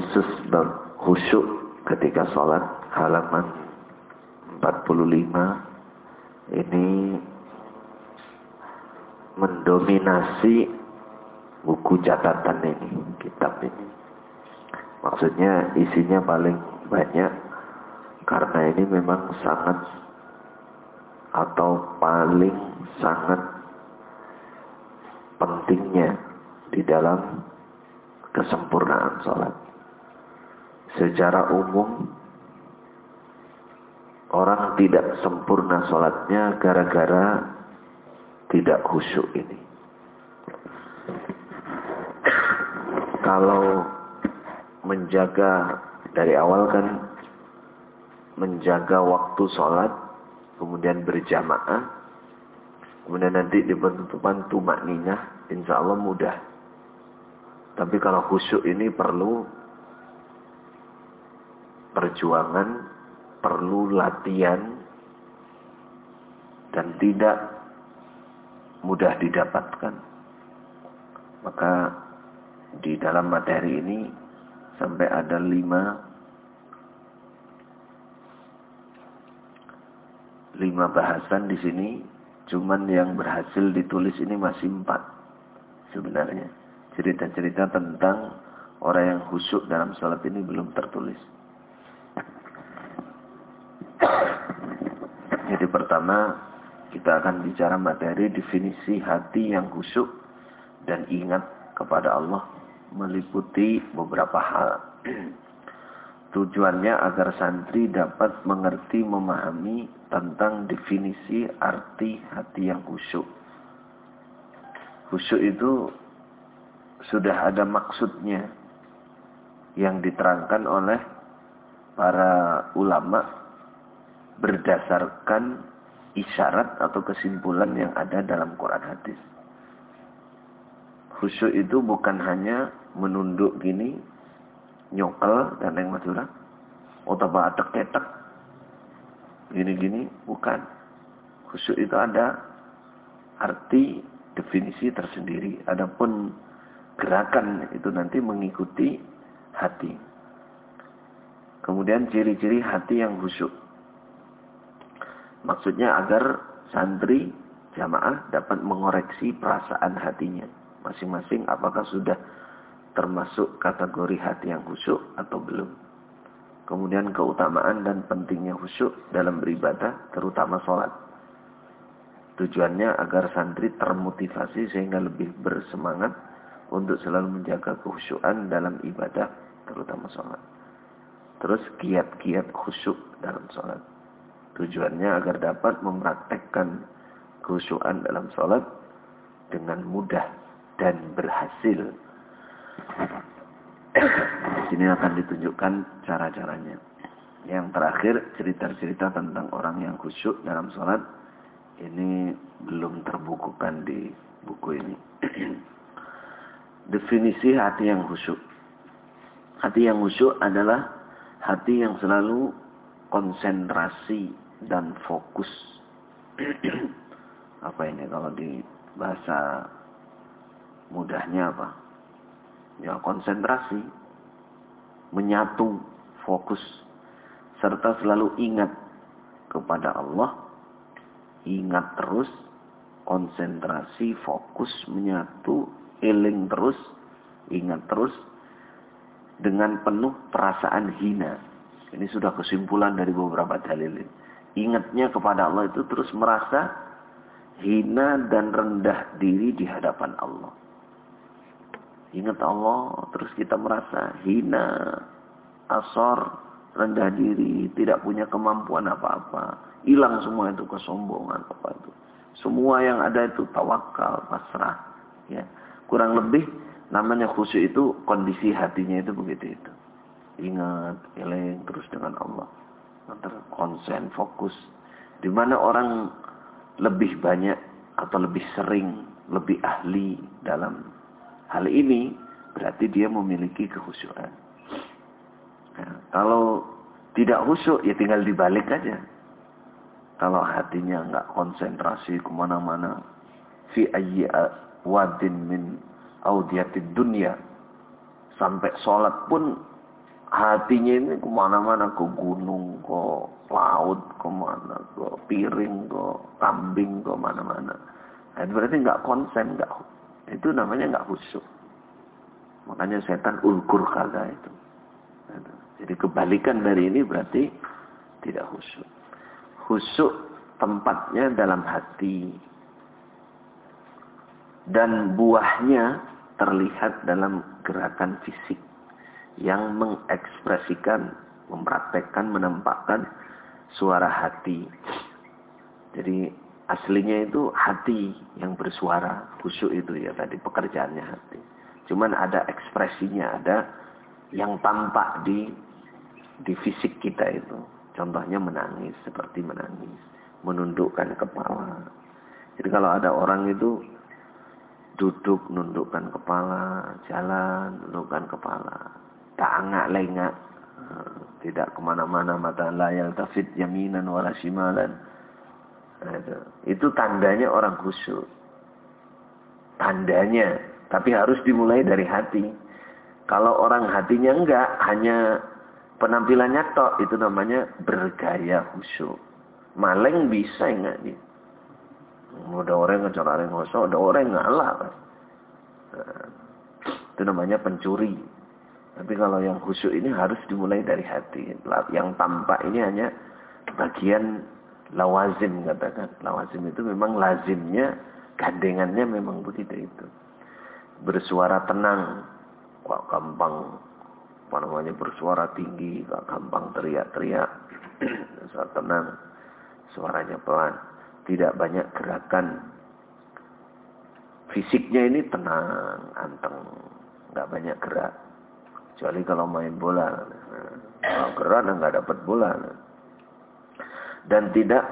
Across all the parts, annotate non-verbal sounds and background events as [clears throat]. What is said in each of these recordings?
khusus bab khusyuk ketika sholat halaman 45 ini mendominasi buku catatan ini, kitab ini. Maksudnya isinya paling banyak karena ini memang sangat atau paling sangat pentingnya di dalam kesempurnaan sholat. Secara umum orang tidak sempurna sholatnya gara-gara tidak khusyuk ini. Kalau menjaga dari awal kan menjaga waktu sholat, kemudian berjamaah, kemudian nanti di penutupan tumak ninah, insya Allah mudah. Tapi kalau khusyuk ini perlu perjuangan, perlu latihan, dan tidak mudah didapatkan. Maka di dalam materi ini sampai ada lima lima bahasan di sini. Cuman yang berhasil ditulis ini masih empat sebenarnya. Cerita-cerita tentang orang yang khusyuk dalam salat ini belum tertulis jadi pertama kita akan bicara materi definisi hati yang khusyuk dan ingat kepada Allah meliputi beberapa hal. [clears throat] Tujuannya agar santri dapat mengerti, memahami tentang definisi arti hati yang khusyuk. Khusyuk itu sudah ada maksudnya yang diterangkan oleh para ulama berdasarkan isyarat atau kesimpulan yang ada dalam Quran hadis. Khusyuk itu bukan hanya menunduk gini, nyokel dan yang madura, atau ada ketek, gini-gini, bukan. Khusyuk itu ada arti definisi tersendiri. Adapun gerakan itu nanti mengikuti hati. Kemudian ciri-ciri hati yang khusyuk. Maksudnya agar santri jamaah dapat mengoreksi perasaan hatinya masing-masing apakah sudah termasuk kategori hati yang khusyuk atau belum. Kemudian keutamaan dan pentingnya khusyuk dalam beribadah, terutama sholat. Tujuannya agar santri termotivasi sehingga lebih bersemangat untuk selalu menjaga khusyukan dalam ibadah, terutama sholat. Terus kiat-kiat khusyuk dalam sholat. Tujuannya agar dapat mempraktekkan khusyukan dalam sholat dengan mudah dan berhasil. Di sini akan ditunjukkan cara-caranya. Yang terakhir cerita-cerita tentang orang yang khusyuk dalam sholat ini belum terbukukan di buku ini. Definisi hati yang khusyuk. Hati yang khusyuk adalah hati yang selalu konsentrasi dan fokus. [clears throat] Apa ini kalau di bahasa Mudahnya apa? Ya konsentrasi, menyatu, fokus, serta selalu ingat kepada Allah, ingat terus, konsentrasi, fokus, menyatu, eling terus, ingat terus, dengan penuh perasaan hina. Ini sudah kesimpulan dari beberapa dalil. Ingatnya kepada Allah itu terus merasa hina dan rendah diri di hadapan Allah. Ingat Allah, terus kita merasa hina, asor, rendah diri, tidak punya kemampuan apa-apa. Hilang semua itu kesombongan apa itu. Semua yang ada itu tawakal, pasrah. Ya. Kurang lebih namanya khusyuk itu kondisi hatinya itu begitu itu. Ingat, eleng terus dengan Allah. Konsen, fokus. Di mana orang lebih banyak atau lebih sering, lebih ahli dalam Hal ini berarti dia memiliki kekhusyuan. Nah, kalau tidak khusyuk ya tinggal dibalik aja. Kalau hatinya nggak konsentrasi ke mana-mana. Fi ayyi wadin min audiyatid dunia. Sampai sholat pun hatinya ini ke mana-mana ke gunung, ke laut, ke mana, ke piring, ke kambing, ke mana-mana. Nah, itu berarti nggak konsen, nggak itu namanya nggak khusyuk. Makanya setan ulkur kala itu. Jadi kebalikan dari ini berarti tidak khusyuk. Khusyuk tempatnya dalam hati. Dan buahnya terlihat dalam gerakan fisik yang mengekspresikan, mempraktekkan, menampakkan suara hati. Jadi aslinya itu hati yang bersuara, khusyuk itu ya tadi pekerjaannya hati. Cuman ada ekspresinya, ada yang tampak di di fisik kita itu. Contohnya menangis, seperti menangis, menundukkan kepala. Jadi kalau ada orang itu duduk, nundukkan kepala, jalan, nundukkan kepala, tangak lengak, eh, tidak ke mana-mana mata layal tafid yaminan wala shimalan. Nah, itu. tandanya orang khusyuk. Tandanya tapi harus dimulai dari hati. Kalau orang hatinya enggak, hanya penampilannya tok, itu namanya bergaya khusyuk. Maleng bisa enggak nih? Ada orang ngejar orang ngosok, ada orang yang ngalah. Nah, itu namanya pencuri. Tapi kalau yang khusyuk ini harus dimulai dari hati. Yang tampak ini hanya bagian lawazim katakan. Lawazim itu memang lazimnya, gandengannya memang begitu itu bersuara tenang, kok gampang apa namanya bersuara tinggi, kok gampang teriak-teriak, [clears throat] saat tenang, suaranya pelan, tidak banyak gerakan. Fisiknya ini tenang, anteng, nggak banyak gerak. Kecuali kalau main bola, kalau gerak nggak dapat bola. Dan tidak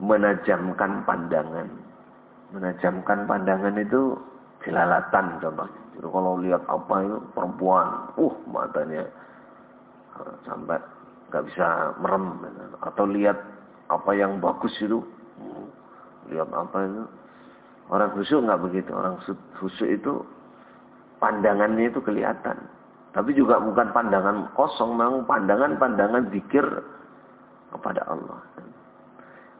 menajamkan pandangan. Menajamkan pandangan itu jelalatan. Jadi kalau lihat apa itu perempuan, uh matanya sampai nggak bisa merem. Atau lihat apa yang bagus itu, lihat apa itu. Orang khusyuk nggak begitu. Orang khusyuk itu pandangannya itu kelihatan. Tapi juga bukan pandangan kosong, memang pandangan-pandangan zikir kepada Allah.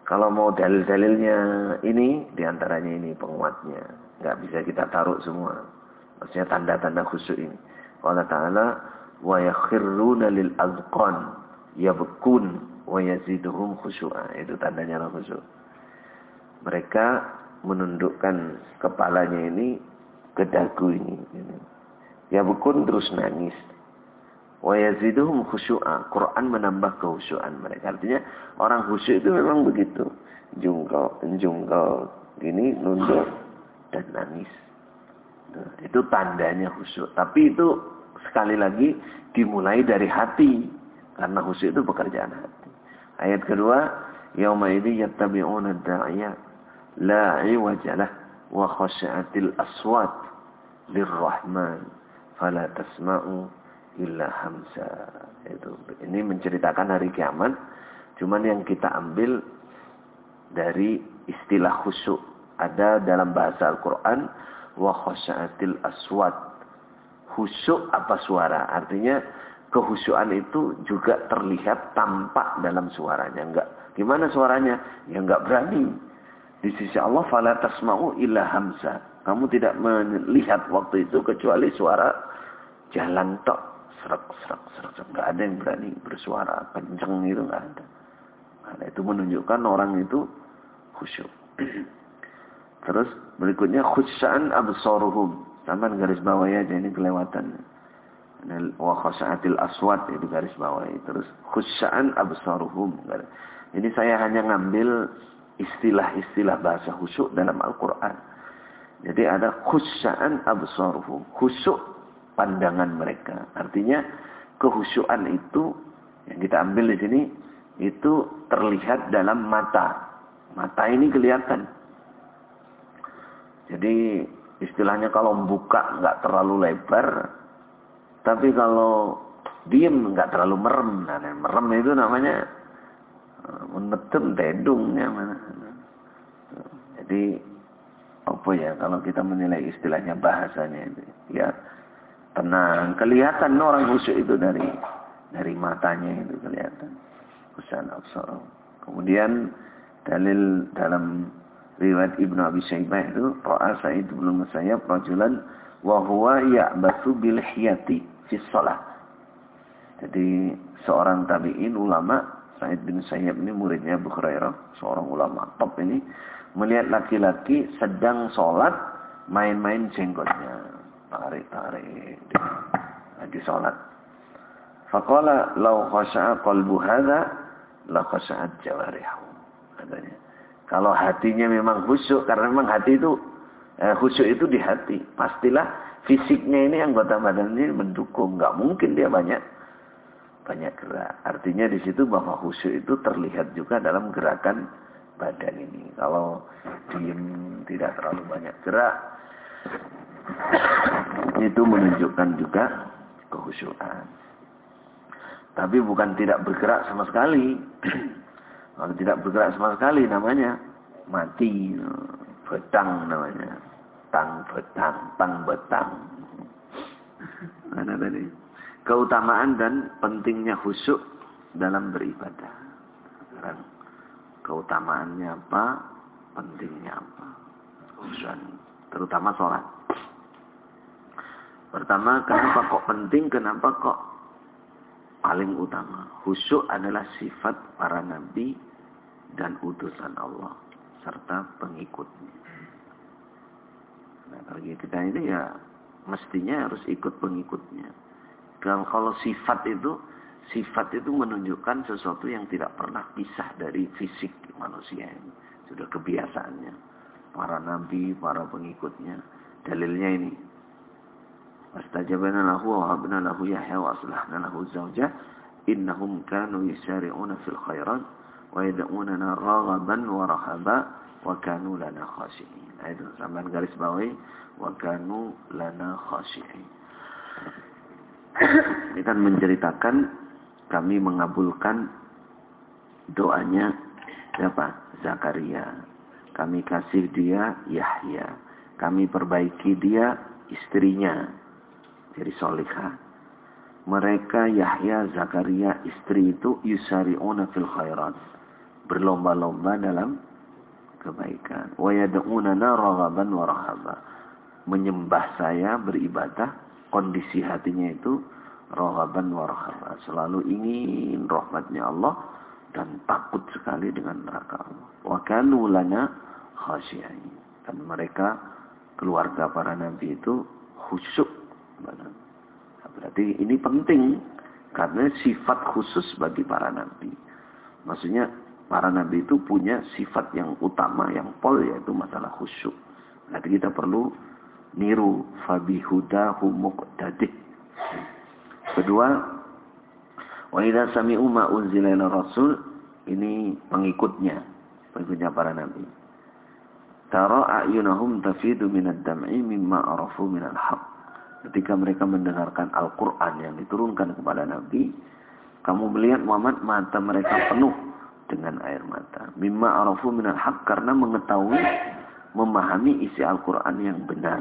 Kalau mau dalil-dalilnya ini, di antaranya ini penguatnya nggak bisa kita taruh semua. Maksudnya tanda-tanda khusyuk ini. Allah Ta'ala azqan yabkun wa yaziduhum khusyu'a. Itu tandanya orang khusyuk. Mereka menundukkan kepalanya ini ke dagu ini. Yabkun terus nangis. Wa yaziduhum khusyu'a. Quran menambah kehusyuan mereka. Artinya orang khusyuk itu memang begitu. Jungkal, jungkal gini nunduk dan nangis. Nah, itu tandanya khusyuk. Tapi itu sekali lagi dimulai dari hati. Karena khusyuk itu pekerjaan hati. Ayat kedua, Yawma ini yattabi'una da'iyah la wa khasyatil aswat lirrahman fala tasma'u illa hamsa. Itu ini menceritakan hari kiamat. Cuman yang kita ambil dari istilah khusyuk. Ada dalam bahasa Al-Quran wa khosyaatil aswat. Khusyuk apa suara? Artinya kehusyuan itu juga terlihat tampak dalam suaranya. Enggak. Gimana suaranya? Ya enggak berani. Di sisi Allah fala tasma'u illa hamsa kamu tidak melihat waktu itu kecuali suara jalan tok serak serak serak enggak ada yang berani bersuara kenceng itu enggak ada nah, itu menunjukkan orang itu khusyuk [clears throat] Terus berikutnya khusya'an absaruhum. Sama garis bawah ya, ini kelewatan. Wa khusa'atil aswad itu garis bawah. Terus khusya'an absaruhum. Ini saya hanya ngambil istilah-istilah bahasa khusyuk dalam Al-Quran. Jadi ada khusya'an absaruhum. Khusyuk pandangan mereka. Artinya kehusyuan itu yang kita ambil di sini itu terlihat dalam mata. Mata ini kelihatan. Jadi istilahnya kalau buka nggak terlalu lebar, tapi kalau diem nggak terlalu merem. Nah, merem itu namanya eh, menetem tedungnya mana. Jadi apa ya kalau kita menilai istilahnya bahasanya itu ya tenang kelihatan orang khusyuk itu dari dari matanya itu kelihatan. Husan absar. Kemudian dalil dalam riwayat Ibnu Abi Syaibah itu ra'a Sa'id bin Musayyab rajulan wa huwa ya'bathu bil hiyati fi shalah. Jadi seorang tabi'in ulama Sa'id bin Sayyab ini muridnya Abu seorang ulama top ini melihat laki-laki sedang sholat main-main jenggotnya, tarik-tarik lagi sholat. Faqala law khasha'a qalbu hadha la khasha'at jawarihu. Katanya. Kalau hatinya memang khusyuk, karena memang hati itu, eh, khusyuk itu di hati. Pastilah fisiknya ini anggota badan ini mendukung. Nggak mungkin dia banyak banyak gerak. Artinya di situ bahwa khusyuk itu terlihat juga dalam gerakan badan ini. Kalau diem tidak terlalu banyak gerak, itu menunjukkan juga kehusyuan. Tapi bukan tidak bergerak sama sekali. [clears throat] Kalau tidak bergerak sama sekali namanya mati. Betang namanya. Tang betang, tang betang. Mana tadi? Keutamaan dan pentingnya khusyuk dalam beribadah. Sekarang keutamaannya apa? Pentingnya apa? Khusyuk. Terutama sholat. Pertama, kenapa kok penting? Kenapa kok paling utama. Khusyuk adalah sifat para nabi dan utusan Allah serta pengikutnya. Nah, bagi kita ini ya mestinya harus ikut pengikutnya. Dan kalau sifat itu Sifat itu menunjukkan sesuatu yang tidak pernah pisah dari fisik manusia ini. Sudah kebiasaannya. Para nabi, para pengikutnya. Dalilnya ini. Astajabana lahu wa habna lahu Yahya wa aslahna lahu zawjah. Innahum kanu yisari'una fil khairan. Wa yada'unana ragaban wa rahaba. Wa kanu lana khasihi. Itu garis bawahi. Wa kanu lana khasihi. Ini kan menceritakan kami mengabulkan doanya siapa Zakaria kami kasih dia Yahya kami perbaiki dia istrinya jadi solihah. Mereka Yahya, Zakaria, istri itu yusari'una fil khairat. Berlomba-lomba dalam kebaikan. Wa yad'unana raghaban wa. Menyembah saya, beribadah, kondisi hatinya itu raghaban wa rahaba. Selalu ingin rahmatnya Allah dan takut sekali dengan neraka Allah. Wa kanu lana. Dan mereka keluarga para nabi itu khusyuk Nah, berarti ini penting karena sifat khusus bagi para nabi. Maksudnya para nabi itu punya sifat yang utama, yang pol yaitu masalah khusyuk. Berarti kita perlu niru fabihudahu muqtadik. Kedua, wa idza sami'u ma unzila rasul ini pengikutnya, pengikutnya para nabi. Tara a'yunahum tafidu minad dam'i mimma arafu minal haqq ketika mereka mendengarkan Al-Quran yang diturunkan kepada Nabi, kamu melihat Muhammad mata mereka penuh dengan air mata. Mimma arafu minal haq karena mengetahui, memahami isi Al-Quran yang benar.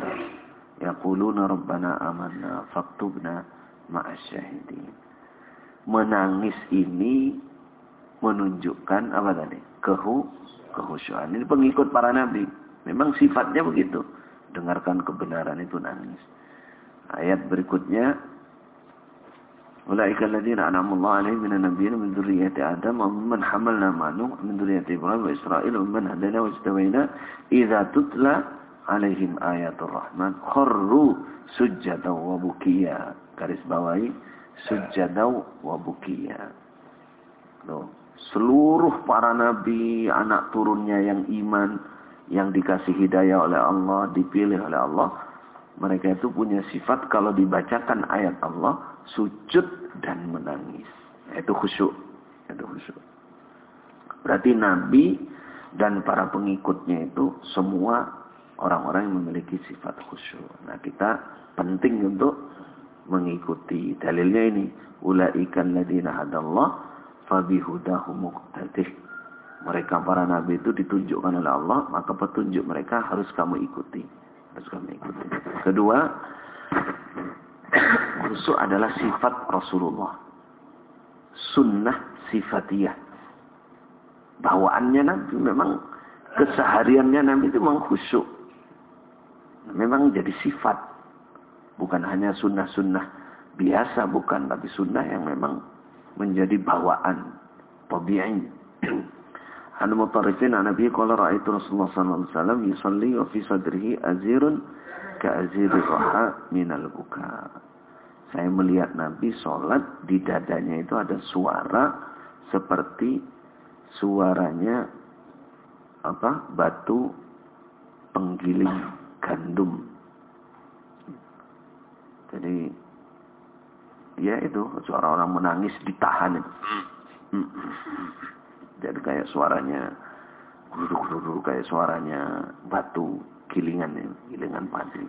Yaquluna rabbana amanna faktubna ma'asyahidin. Menangis ini menunjukkan apa tadi? Kehu, kehusuan. Ini pengikut para nabi. Memang sifatnya begitu. Dengarkan kebenaran itu nangis. Ayat berikutnya Ulaika alladziina an'ama Allah 'alaihim minan nabiyyiina min dzurriyyati Adam wa mimman hamalna ma'a Nuh min dzurriyyati Ibrahim wa Israil wa mimman hadaina wa ijtabaina idza tutla 'alaihim ayatul rahman kharru sujjadan wa bukiya garis bawahi sujjadan wa bukiya Loh, seluruh para nabi anak turunnya yang iman yang dikasih hidayah oleh Allah dipilih oleh Allah mereka itu punya sifat kalau dibacakan ayat Allah, sujud dan menangis. Itu khusyuk. Itu khusyuk. Berarti Nabi dan para pengikutnya itu semua orang-orang yang memiliki sifat khusyuk. Nah kita penting untuk mengikuti. Dalilnya ini. Ulaikan ladina hadallah fabihudahu muqtadih. Mereka para nabi itu ditunjukkan oleh Allah, maka petunjuk mereka harus kamu ikuti harus kami ikuti. Kedua, [coughs] khusyuk adalah sifat Rasulullah. sunnah sifatiyah. Bawaannya Nabi memang kesehariannya Nabi itu memang khusyuk. Memang jadi sifat. Bukan hanya sunnah-sunnah biasa, bukan. Tapi sunnah yang memang menjadi bawaan. Tabi'in. [clears throat] Anu mutarifin an Nabi qala ra'aitu Rasulullah sallallahu alaihi wasallam yusalli wa fi sadrihi azirun ka aziri raha minal buka. Saya melihat Nabi sholat di dadanya itu ada suara seperti suaranya apa batu penggiling gandum. Jadi ya itu suara orang menangis ditahan. Jadi kayak suaranya guru-guru kayak suaranya batu gilingan ya, gilingan padi.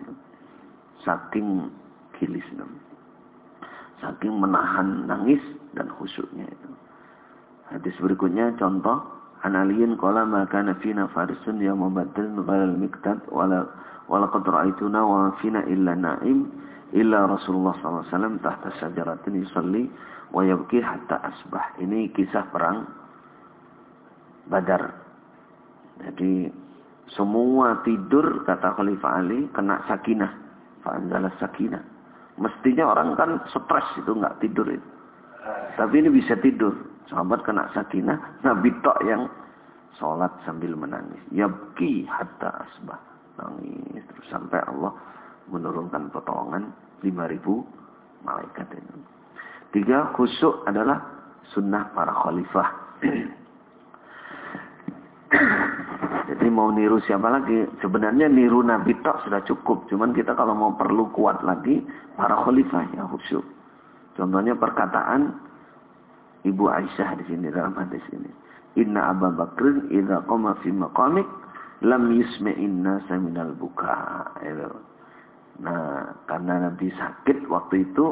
Saking kilis Saking menahan nangis dan khusyuknya itu. Hadis berikutnya contoh Analiyin qala ma kana fina farisun ya mubaddal ghalal miqtad wala wala qad ra'aituna wa fina illa na'im illa Rasulullah SAW tahta syajaratin yusalli wa yabki hatta asbah. Ini kisah perang Badar. Jadi semua tidur kata Khalifah Ali kena sakinah. Fa'anzala sakinah. Mestinya orang kan stres itu nggak tidur itu. Tapi ini bisa tidur. Sahabat kena sakinah. Nabi tok yang sholat sambil menangis. Yabki hatta asbah. Nangis terus sampai Allah menurunkan potongan 5000 malaikat itu. Tiga, khusyuk adalah sunnah para khalifah. [coughs] Jadi mau niru siapa lagi? Sebenarnya niru Nabi Tok sudah cukup. Cuman kita kalau mau perlu kuat lagi, para khalifah yang khusyuk. Contohnya perkataan Ibu Aisyah di sini dalam hadis ini. Inna Abu Bakr idza qama fi maqamik lam yusmi'inna saminal buka. Nah, karena Nabi sakit waktu itu,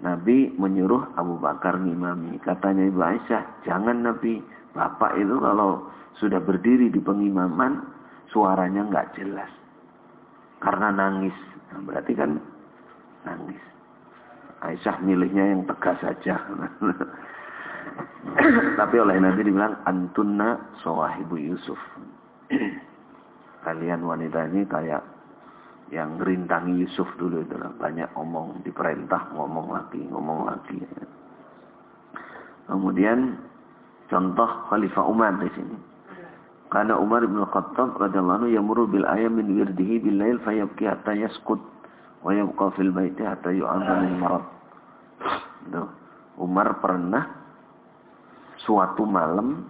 Nabi menyuruh Abu Bakar ngimami. Katanya Ibu Aisyah, jangan Nabi, Bapak itu kalau sudah berdiri di pengimaman, suaranya nggak jelas. Karena nangis. Nah, berarti kan nangis. Aisyah milihnya yang tegas saja. [laughs] Tapi oleh Nabi dibilang, Antunna sawahibu Yusuf. [clears throat] Kalian wanita ini kayak yang rintangi Yusuf dulu itu lah. Banyak omong, diperintah ngomong lagi, ngomong lagi. Kemudian contoh Khalifah Umar di sini. Karena Umar bin Khattab radhiyallahu anhu yamuru bil ayam min wirdihi bil lail fayabki hatta yaskut wa yabqa fil baiti hatta yu'adha min marad. Umar pernah suatu malam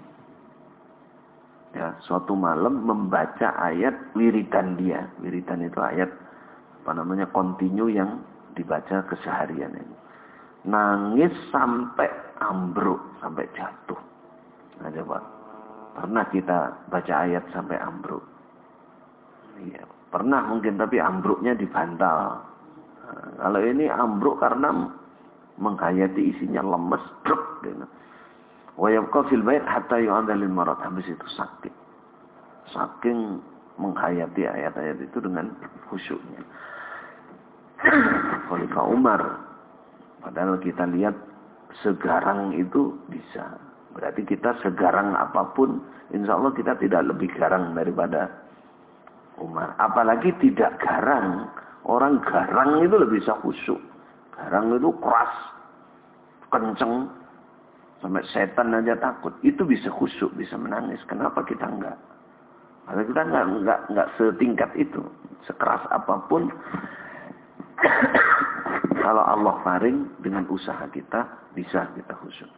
ya suatu malam membaca ayat wiridan dia. Wiridan itu ayat apa namanya kontinu yang dibaca keseharian ini. Nangis sampai ambruk sampai jatuh. Nah coba. Pernah kita baca ayat sampai ambruk? Iya pernah mungkin tapi ambruknya dibantal. Nah, kalau ini ambruk karena menghayati isinya lemes druk gitu Wa yabqa fil bait hatta marad. Habis itu sakit. Saking menghayati ayat-ayat itu dengan khusyuknya. Khalifah Umar. Padahal kita lihat segarang itu bisa. Berarti kita segarang apa pun, insya Allah kita tidak lebih garang daripada Umar. Apalagi tidak garang. Orang garang itu lebih bisa khusyuk. Garang itu keras, kenceng, Sampai setan aja takut. Itu bisa khusyuk, bisa menangis. Kenapa kita enggak? Karena kita enggak, enggak, enggak setingkat itu. Sekeras apa pun. [coughs] kalau Allah faring dengan usaha kita, bisa kita khusyuk.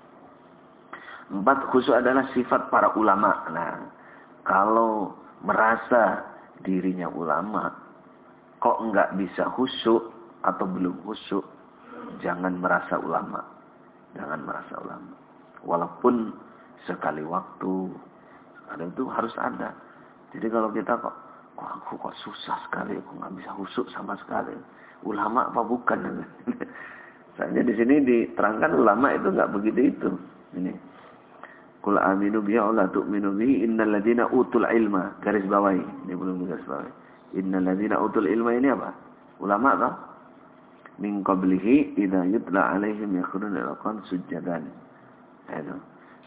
Empat khusyuk adalah sifat para ulama. Nah, kalau merasa dirinya ulama, kok enggak bisa khusyuk atau belum khusyuk, jangan merasa ulama. Jangan merasa ulama. Walaupun sekali waktu, ada itu harus ada. Jadi kalau kita kok, kok aku kok susah sekali, aku nggak bisa husuk sama sekali. Ulama apa bukan? [laughs] Soalnya di sini diterangkan ulama itu nggak begitu itu. Ini. Kul aminu biya Allah tu'minu bihi innal ladina utul ilma. Garis bawahi. Ini belum garis bawahi. Innal ladina utul ilma ini apa? Ulama tak? Min qablihi idha yutla alaihim yakhurun ilaqan sujjadan Itu.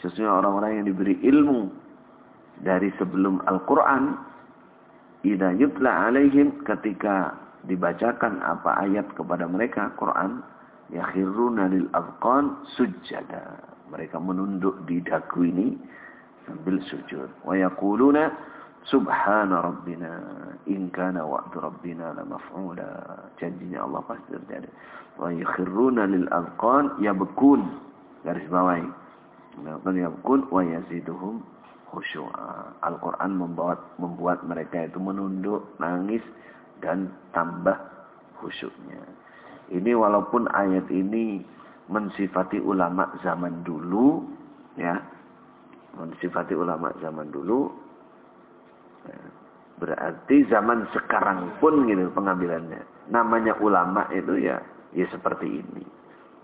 Sesungguhnya orang-orang yang diberi ilmu dari sebelum Al-Quran, idha yutla alaihim ketika dibacakan apa ayat kepada mereka, Quran, yakhiruna lil azqan sujada. Mereka menunduk di dagu ini sambil sujud. Wa yaquluna subhana rabbina in kana wa'du rabbina la maf'ula. Janjinya Allah pasti terjadi. Wa yakhiruna lil azqan yabkun. Garis bawahi. Yabkun yabkun wa yaziduhum khusyu'a. Al-Quran membuat, membuat mereka itu menunduk, nangis, dan tambah khusyuknya. Ini walaupun ayat ini mensifati ulama zaman dulu, ya, mensifati ulama zaman dulu, ya, berarti zaman sekarang pun gitu pengambilannya. Namanya ulama itu ya, ya seperti ini,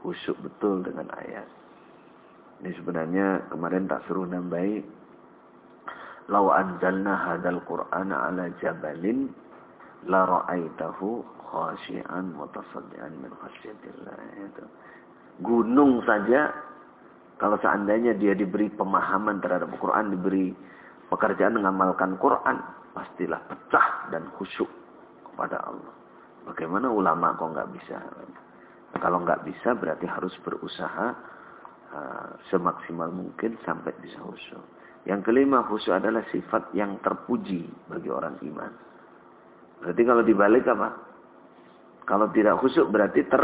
khusyuk betul dengan ayat. Ini sebenarnya kemarin tak suruh nambahi. Lau anzalna hadal Qur'ana ala jabalin la ra'aitahu khashian mutasaddian min khasyatillah itu. Gunung saja kalau seandainya dia diberi pemahaman terhadap Al-Quran, diberi pekerjaan mengamalkan Quran, pastilah pecah dan khusyuk kepada Allah. Bagaimana ulama kok nggak bisa? Kalau nggak bisa berarti harus berusaha semaksimal mungkin sampai bisa khusyuk. Yang kelima khusyuk adalah sifat yang terpuji bagi orang iman. Berarti kalau dibalik apa? Kalau tidak khusyuk berarti ter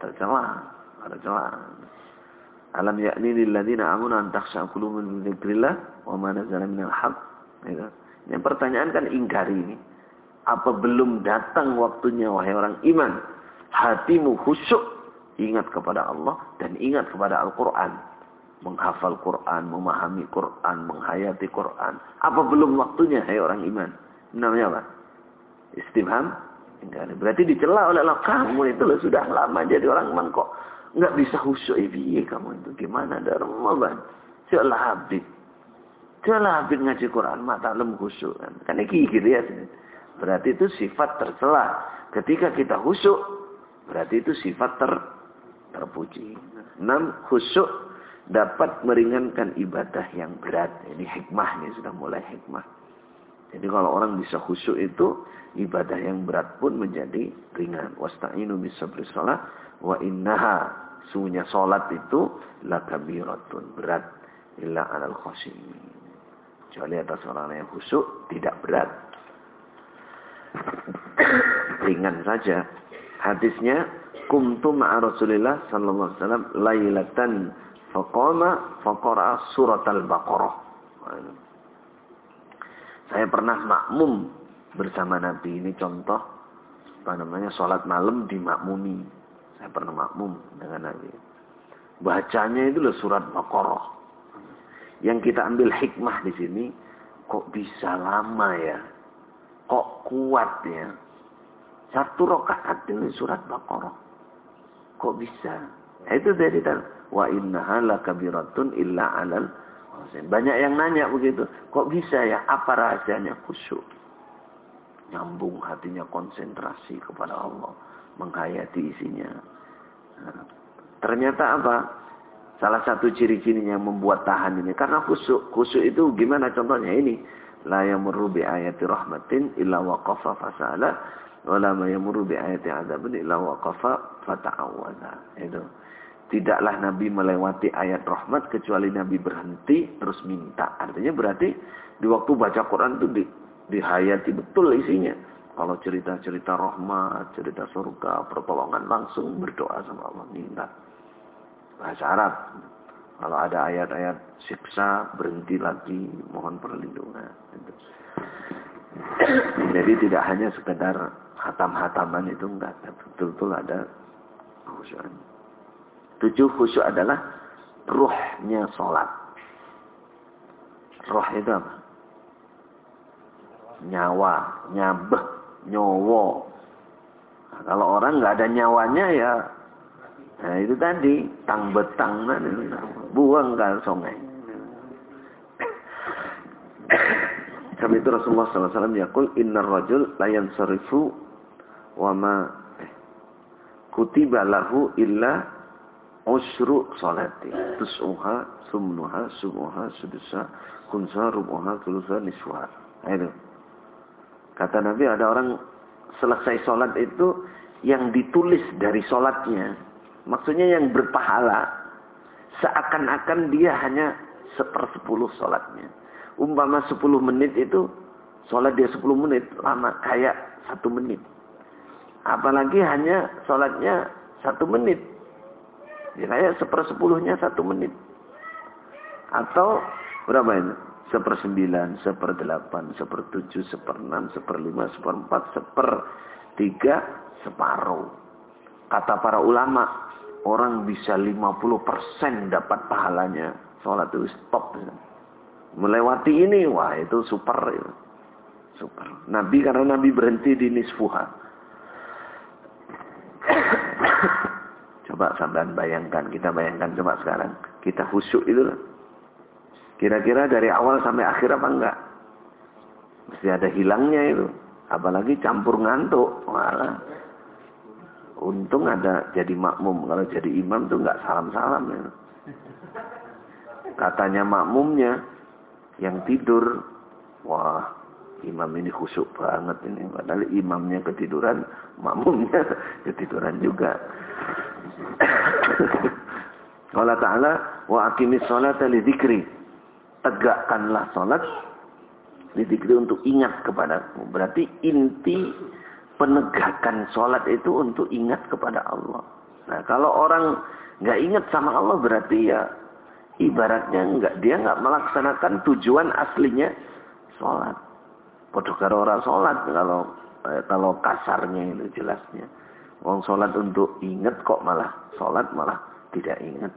tercela, ada celah. Alam yakni lilladzina amanu an takhsha qulubuhum li dzikrillah wa ma nazala minal. Ya. Yang pertanyaan kan ingkari ini. Apa belum datang waktunya wahai orang iman? Hatimu khusyuk ingat kepada Allah dan ingat kepada Al-Qur'an. Menghafal Quran, memahami Quran, menghayati Quran. Apa belum waktunya hai orang iman? Namanya apa? Istimham. Berarti dicela oleh Allah. Kamu itu loh sudah lama jadi orang iman kok. Nggak bisa khusyuk. Eh, kamu itu gimana? Dharma ban. Coba habib. Coba habib ngaji Quran. Mata lem khusyuk. Kan, kan ini gitu ya. Berarti itu sifat tercela. Ketika kita khusyuk. Berarti itu sifat ter terpuji. Enam, khusyuk dapat meringankan ibadah yang berat. Ini hikmah nih, sudah mulai hikmah. Jadi kalau orang bisa khusyuk itu ibadah yang berat pun menjadi ringan. Wasta'inu bisabri sholat wa innaha sunya sholat itu lakabiratun berat illa alal khosim. Kecuali atas orang yang khusyuk tidak berat. [coughs] ringan saja. Hadisnya kumtu ma'a Rasulillah sallallahu alaihi wasallam lailatan faqama faqara surat al-Baqarah. Saya pernah makmum bersama Nabi. Ini contoh apa namanya sholat malam di makmumi. Saya pernah makmum dengan Nabi. Bacanya itu loh surat Baqarah. Yang kita ambil hikmah di sini, kok bisa lama ya? Kok kuat ya? Satu rakaat ini surat Baqarah. Kok bisa? Nah, itu dari wa innaha lakabiratun illa alal banyak yang nanya begitu. Kok bisa ya? Apa rahasianya khusyuk? Nyambung hatinya konsentrasi kepada Allah. Menghayati isinya. Nah, ternyata apa? Salah satu ciri-cirinya membuat tahan ini. Karena khusyuk. Khusyuk itu gimana contohnya ini. La yamurru bi ayati rahmatin illa waqafa fasala. Wa la yamurru bi ayati azabin illa waqafa fata'awwadha. Itu. Tidaklah Nabi melewati ayat rahmat kecuali Nabi berhenti terus minta. Artinya berarti di waktu baca Quran itu di, dihayati betul isinya. Kalau cerita-cerita rahmat, cerita surga, pertolongan langsung berdoa sama Allah minta. Bahasa Arab. Kalau ada ayat-ayat siksa berhenti lagi mohon perlindungan. Jadi tidak hanya sekedar hatam-hataman itu enggak, betul-betul ada khusyuan. Tujuh khusyuk adalah ruhnya sholat. Roh itu apa? Nyawa, nyabeh, nyowo. Nah, kalau orang nggak ada nyawanya ya, nah itu tadi tang betang buang ke sungai. Kami itu Rasulullah SAW yakul inna rajul layan sarifu wa ma eh, kutiba lahu illa usru salati. Tusuha sumnuha sumuha sudusa kunsa rubuha tulusa niswar itu. Kata Nabi ada orang selesai sholat itu yang ditulis dari sholatnya maksudnya yang berpahala. Seakan-akan dia hanya sepersepuluh sholatnya umpama sepuluh menit itu sholat dia sepuluh menit lama kayak satu menit apalagi hanya sholatnya satu menit Ya kayak sepersepuluhnya satu menit. Atau berapa ini? Seper sembilan, seper delapan, seper tujuh, seper enam, seper lima, seper empat, seper tiga, separuh. Kata para ulama, orang bisa 50% dapat pahalanya. Sholat itu stop. Melewati ini, wah itu super. Super. Nabi karena Nabi berhenti di nisfuha. Coba sampean bayangkan, kita bayangkan coba sekarang. Kita khusyuk itu Kira-kira dari awal sampai akhir apa enggak? Mesti ada hilangnya itu. Apalagi campur ngantuk. Malah. Untung ada jadi makmum. Kalau jadi imam tuh enggak salam-salam. Ya. Katanya makmumnya yang tidur. Wah imam ini khusyuk banget ini. Padahal imamnya ketiduran, makmumnya [laughs] ketiduran juga. [coughs] Allah Ta'ala wa aqimis salata li dzikri. Tegakkanlah salat li dzikri untuk ingat kepadaku. Berarti inti penegakan salat itu untuk ingat kepada Allah. Nah, kalau orang nggak ingat sama Allah berarti ya ibaratnya nggak dia nggak melaksanakan tujuan aslinya salat. Padha karo ora salat kalau eh, kalau kasarnya itu jelasnya. Wong sholat untuk ingat kok malah sholat malah tidak ingat.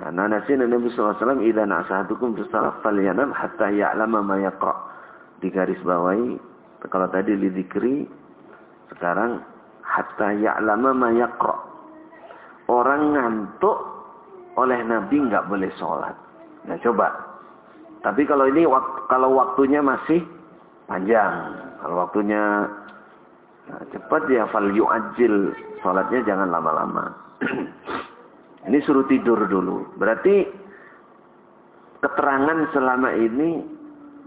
Nah, nasi Nabi SAW, Ida nasahatukum tusalaf falyanam hatta ya'lama ma yaqa. Di garis bawahi, kalau tadi lidikri, sekarang hatta ya'lama ma yaqa. Orang ngantuk oleh Nabi nggak boleh sholat. Nah coba. Tapi kalau ini kalau waktunya masih panjang, kalau waktunya Nah, cepat ya fal yu'ajil. Salatnya jangan lama-lama. [clears throat] ini suruh tidur dulu. Berarti keterangan selama ini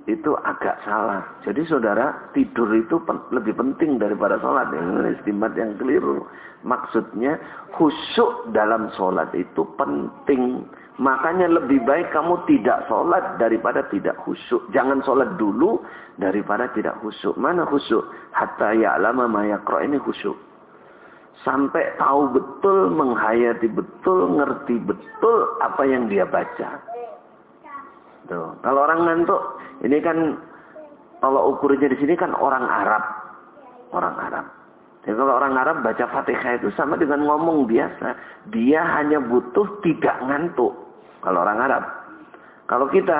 itu agak salah. Jadi saudara, tidur itu lebih penting daripada sholat. Ini istimat yang keliru. Maksudnya khusyuk dalam sholat itu penting. Makanya lebih baik kamu tidak sholat daripada tidak khusyuk. Jangan sholat dulu daripada tidak khusyuk. Mana khusyuk? Hatta ya'lama ma yakra ini khusyuk. Sampai tahu betul, menghayati betul, ngerti betul apa yang dia baca. Tuh. Kalau orang ngantuk, ini kan kalau ukurnya di sini kan orang Arab. Orang Arab. Jadi kalau orang Arab baca Fatihah itu sama dengan ngomong biasa. Dia hanya butuh tidak ngantuk. Kalau orang Arab. Kalau kita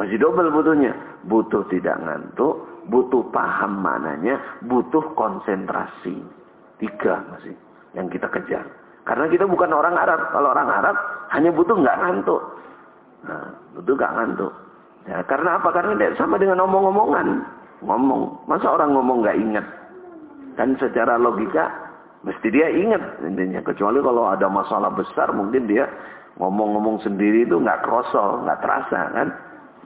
masih double butuhnya. Butuh tidak ngantuk, butuh paham mananya, butuh konsentrasi. Tiga masih yang kita kejar. Karena kita bukan orang Arab. Kalau orang Arab hanya butuh nggak ngantuk. Nah, butuh nggak ngantuk. Ya, karena apa? Karena sama dengan omong-omongan. Ngomong. Masa orang ngomong nggak ingat? Kan secara logika mesti dia ingat intinya. Kecuali kalau ada masalah besar mungkin dia ngomong-ngomong sendiri itu nggak kerosol, nggak terasa kan.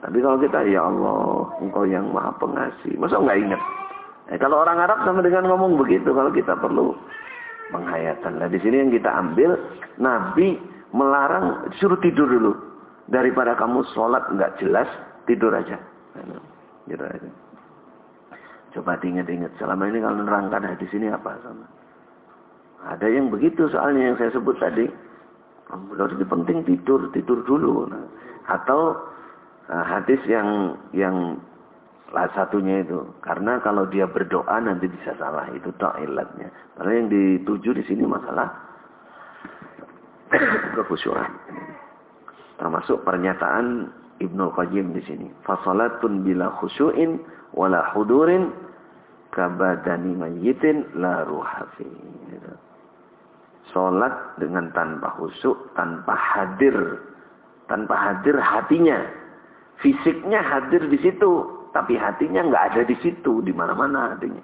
Tapi kalau kita, ya Allah, engkau yang maha pengasih. Masa nggak ingat? Eh, kalau orang Arab sama dengan ngomong begitu, kalau kita perlu penghayatan. Nah di sini yang kita ambil, Nabi melarang suruh tidur dulu. Daripada kamu sholat nggak jelas, tidur aja. Tidur aja. Coba diingat-ingat. Selama ini kalau menerangkan hadis ini apa sama? Ada yang begitu soalnya yang saya sebut tadi. Lebih penting tidur, tidur dulu. Nah, atau uh, hadis yang yang lah satunya itu. Karena kalau dia berdoa nanti bisa salah. Itu tak ilatnya. Karena yang dituju di sini masalah [coughs] kekhusyuan. Termasuk pernyataan Ibnu Qayyim di sini. Fasalatun bila khusyuin wala hudurin kabadani mayyitin la ruhafi. Gitu. Sholat dengan tanpa khusyuk, tanpa hadir. Tanpa hadir hatinya. Fisiknya hadir di situ. Tapi hatinya nggak ada di situ. Di mana-mana hatinya.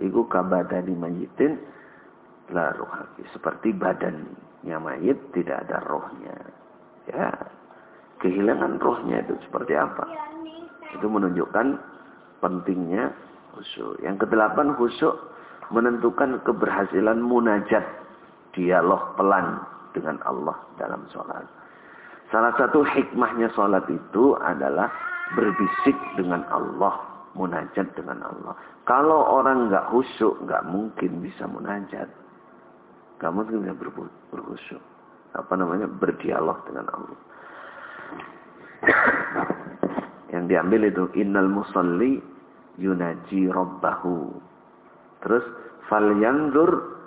Iku kabadani mayitin. la ruhafi. Seperti badannya mayit tidak ada rohnya. Ya, kehilangan rohnya itu seperti apa? Itu menunjukkan pentingnya khusyuk. Yang kedelapan khusyuk menentukan keberhasilan munajat dialog pelan dengan Allah dalam sholat. Salah satu hikmahnya sholat itu adalah berbisik dengan Allah, munajat dengan Allah. Kalau orang nggak khusyuk, nggak mungkin bisa munajat. Nggak mungkin bisa berkhusyuk. Apa namanya? Berdialog dengan Allah. Yang diambil itu innal musalli yunaji rabbahu. Terus fal yanzur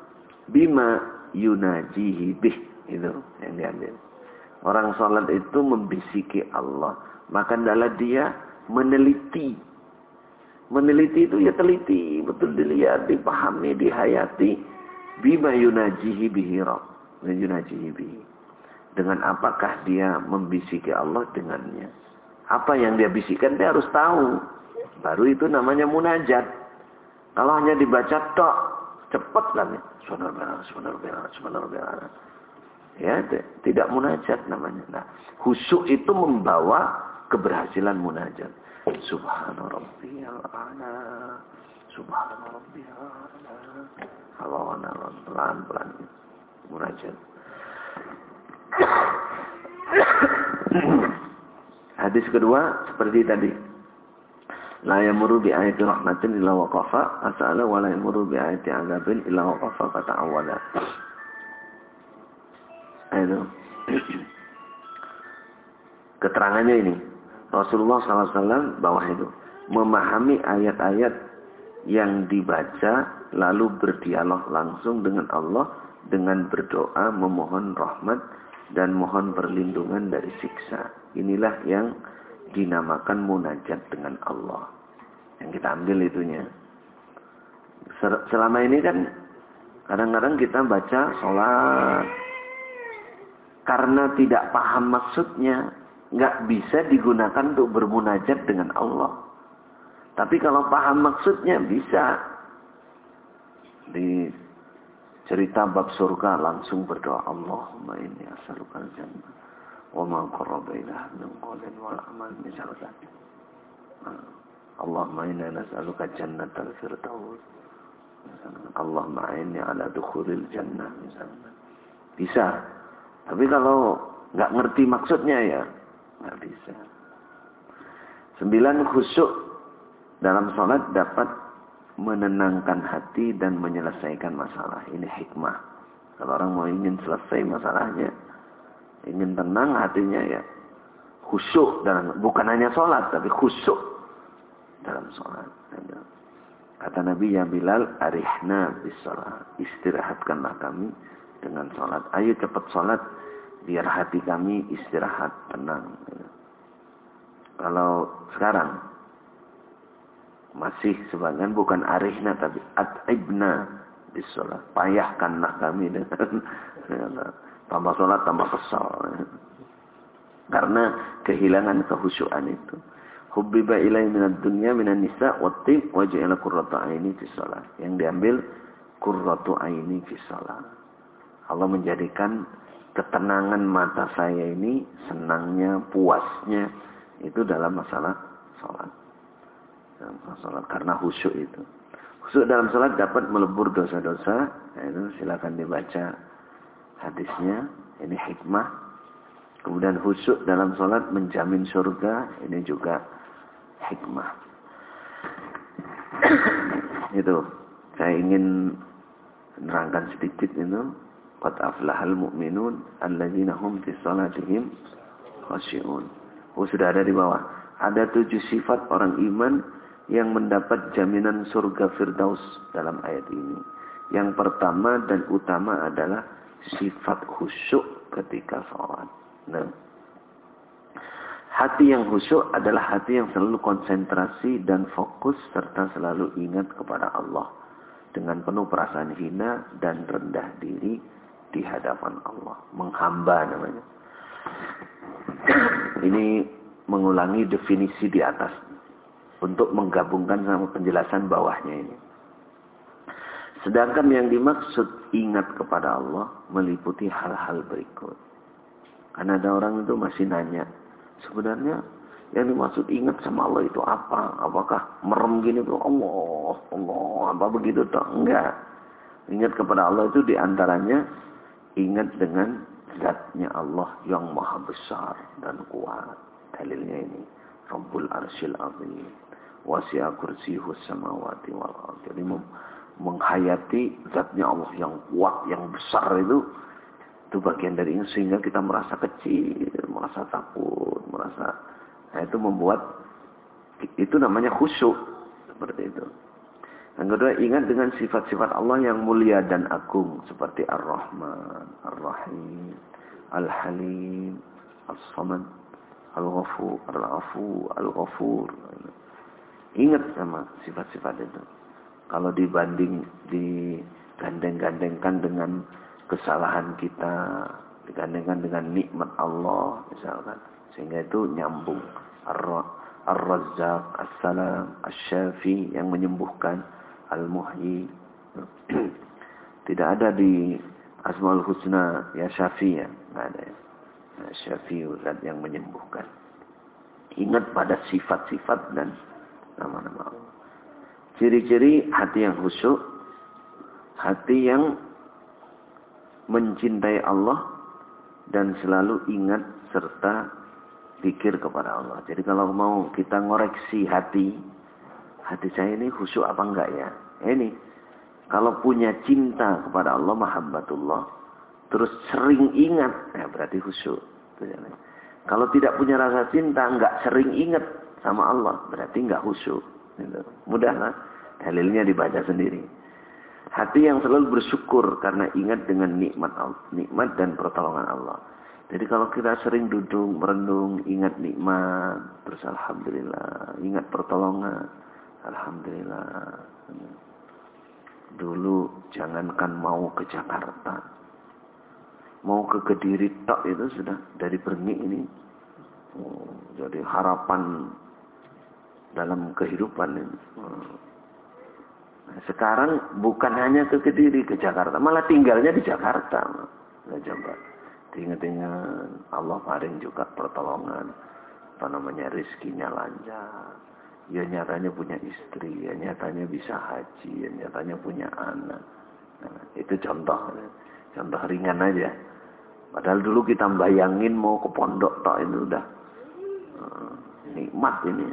bima yunajihi bih itu yang diambil. Orang salat itu membisiki Allah, maka adalah dia meneliti. Meneliti itu ya teliti, betul dilihat, dipahami, dihayati bima yunajihi bihi rabb. Yunajihi bihi. Dengan apakah dia membisiki Allah dengannya. Apa yang dia bisikkan dia harus tahu. Baru itu namanya munajat. Kalau hanya dibaca tok, cepat kan. Subhanallah, subhanallah, subhanallah. Ya, tidak munajat namanya. Nah, khusyuk itu membawa keberhasilan munajat. Subhanallah, a'la. Subhanallah, a'la. Kalau pelan-pelan munajat. Hadis kedua seperti tadi. La yamuru bi ayati rahmatin illa waqafa as'ala wa la yamuru bi ayati azabin illa waqafa fata'awwala. Itu. [clears throat] Keterangannya ini. Rasulullah SAW bawah itu. Memahami ayat-ayat yang dibaca lalu berdialog langsung dengan Allah dengan berdoa memohon rahmat dan mohon perlindungan dari siksa. Inilah yang dinamakan munajat dengan Allah. Yang kita ambil itunya. Selama ini kan kadang-kadang kita baca sholat. Karena tidak paham maksudnya. nggak bisa digunakan untuk bermunajat dengan Allah. Tapi kalau paham maksudnya bisa. Di cerita bab surga langsung berdoa Allahumma inni as'aluka jannah wa ma qarraba min qawlin wa amal misalkan Allahumma inna nas'aluka jannatal firdaus. Allahumma inni ala dukhulil jannah misalkan bisa. Tapi kalau nggak ngerti maksudnya ya nggak bisa. Sembilan khusyuk dalam sholat dapat menenangkan hati dan menyelesaikan masalah. Ini hikmah. Kalau orang mau ingin selesai masalahnya, ingin tenang hatinya ya khusyuk dalam bukan hanya sholat tapi khusyuk dalam sholat. Kata Nabi ya Bilal, arihna bis sholat. Istirahatkanlah kami dengan sholat. Ayo cepat sholat biar hati kami istirahat tenang. Kalau sekarang masih sebagian bukan arihna tapi at'ibna bisolat. Payahkanlah kami dengan, tambah sholat tambah kesal. Karena kehilangan kehusuan itu. Hubbiba ilai minat dunya minan nisa wattib waja'ila kurratu aini fi sholat. Yang diambil kurratu aini fi sholat. Allah menjadikan ketenangan mata saya ini senangnya, puasnya itu dalam masalah sholat sholat karena khusyuk itu. Khusyuk dalam sholat dapat melebur dosa-dosa. Nah, itu silakan dibaca hadisnya. Ini hikmah. Kemudian khusyuk dalam sholat menjamin surga. Ini juga hikmah. [clears throat] itu. Saya ingin menerangkan sedikit itu. Qad aflahal mu'minun alladzina hum fi salatihim khasyi'un. Oh, sudah ada di bawah. Ada tujuh sifat orang iman yang mendapat jaminan surga Firdaus dalam ayat ini. Yang pertama dan utama adalah sifat khusyuk ketika sholat. Nah, hati yang khusyuk adalah hati yang selalu konsentrasi dan fokus serta selalu ingat kepada Allah dengan penuh perasaan hina dan rendah diri di hadapan Allah. Menghamba namanya. [clears throat] Ini mengulangi definisi di atas untuk menggabungkan sama penjelasan bawahnya ini. Sedangkan yang dimaksud ingat kepada Allah meliputi hal-hal berikut. Karena ada orang itu masih nanya, sebenarnya yang dimaksud ingat sama Allah itu apa? Apakah merem gini tuh Allah, Allah, apa begitu tuh? Enggak. Ingat kepada Allah itu di antaranya ingat dengan zatnya Allah yang maha besar dan kuat. Dalilnya ini. Rabbul arshil azim. Wasi'a kursiyu samawati wal. Jadi menghayati zatnya Allah yang kuat, yang besar itu itu bagian dari ini sehingga kita merasa kecil, merasa takut, merasa nah itu membuat itu namanya khusyuk seperti itu. Yang kedua ingat dengan sifat-sifat Allah yang mulia dan agung seperti Ar-Rahman, Ar-Rahim, Al-Halim, As-Samad, Al-Ghafur, Al-Afu, Al-Ghafur. Ingat sama sifat-sifat itu. Kalau dibanding digandeng-gandengkan dengan kesalahan kita, digandengkan dengan nikmat Allah misalkan, sehingga itu nyambung. Ar-Razzaq, As-Salam, As-Syafi yang menyembuhkan, Al-Muhyi. [clears throat] Tidak ada di Asmaul Husna ya Syafi ya, nggak ada ya. Nah, Syafi zat yang menyembuhkan. Ingat pada sifat-sifat dan nama-nama Allah. Ciri-ciri hati yang khusyuk, hati yang mencintai Allah dan selalu ingat serta pikir kepada Allah. Jadi kalau mau kita ngoreksi hati, hati saya ini khusyuk apa enggak ya? Ini kalau punya cinta kepada Allah, mahabbatullah, terus sering ingat, ya berarti khusyuk. Kalau tidak punya rasa cinta, enggak sering ingat sama Allah, berarti enggak khusyuk. Gitu. Mudah lah. Dalilnya dibaca sendiri. Hati yang selalu bersyukur karena ingat dengan nikmat nikmat dan pertolongan Allah. Jadi kalau kita sering duduk merenung, ingat nikmat, terus alhamdulillah, ingat pertolongan, alhamdulillah. Dulu jangankan mau ke Jakarta, mau ke Kediri tak itu sudah dari Berni ini. Oh, jadi harapan dalam kehidupan ini. Sekarang bukan hanya ke Kediri, ke Jakarta. Malah tinggalnya di Jakarta. Nah, coba. Ingat-ingat Allah paling juga pertolongan. Apa namanya, rizkinya lancar. Ya nyatanya punya istri, ya nyatanya bisa haji, ya nyatanya punya anak. Nah, itu contoh. Contoh ringan aja. Padahal dulu kita bayangin mau ke pondok tok itu udah uh, nikmat ini.